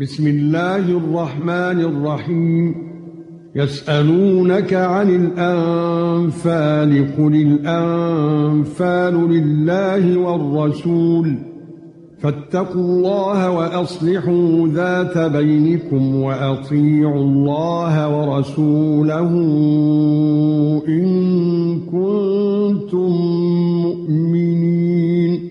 بسم الله الرحمن الرحيم. يسألونك عن الأنفال قل الأنفال لله والرسول. فاتقوا الله وأصلحوا ذات بينكم وأطيعوا الله ورسوله إن كنتم مؤمنين.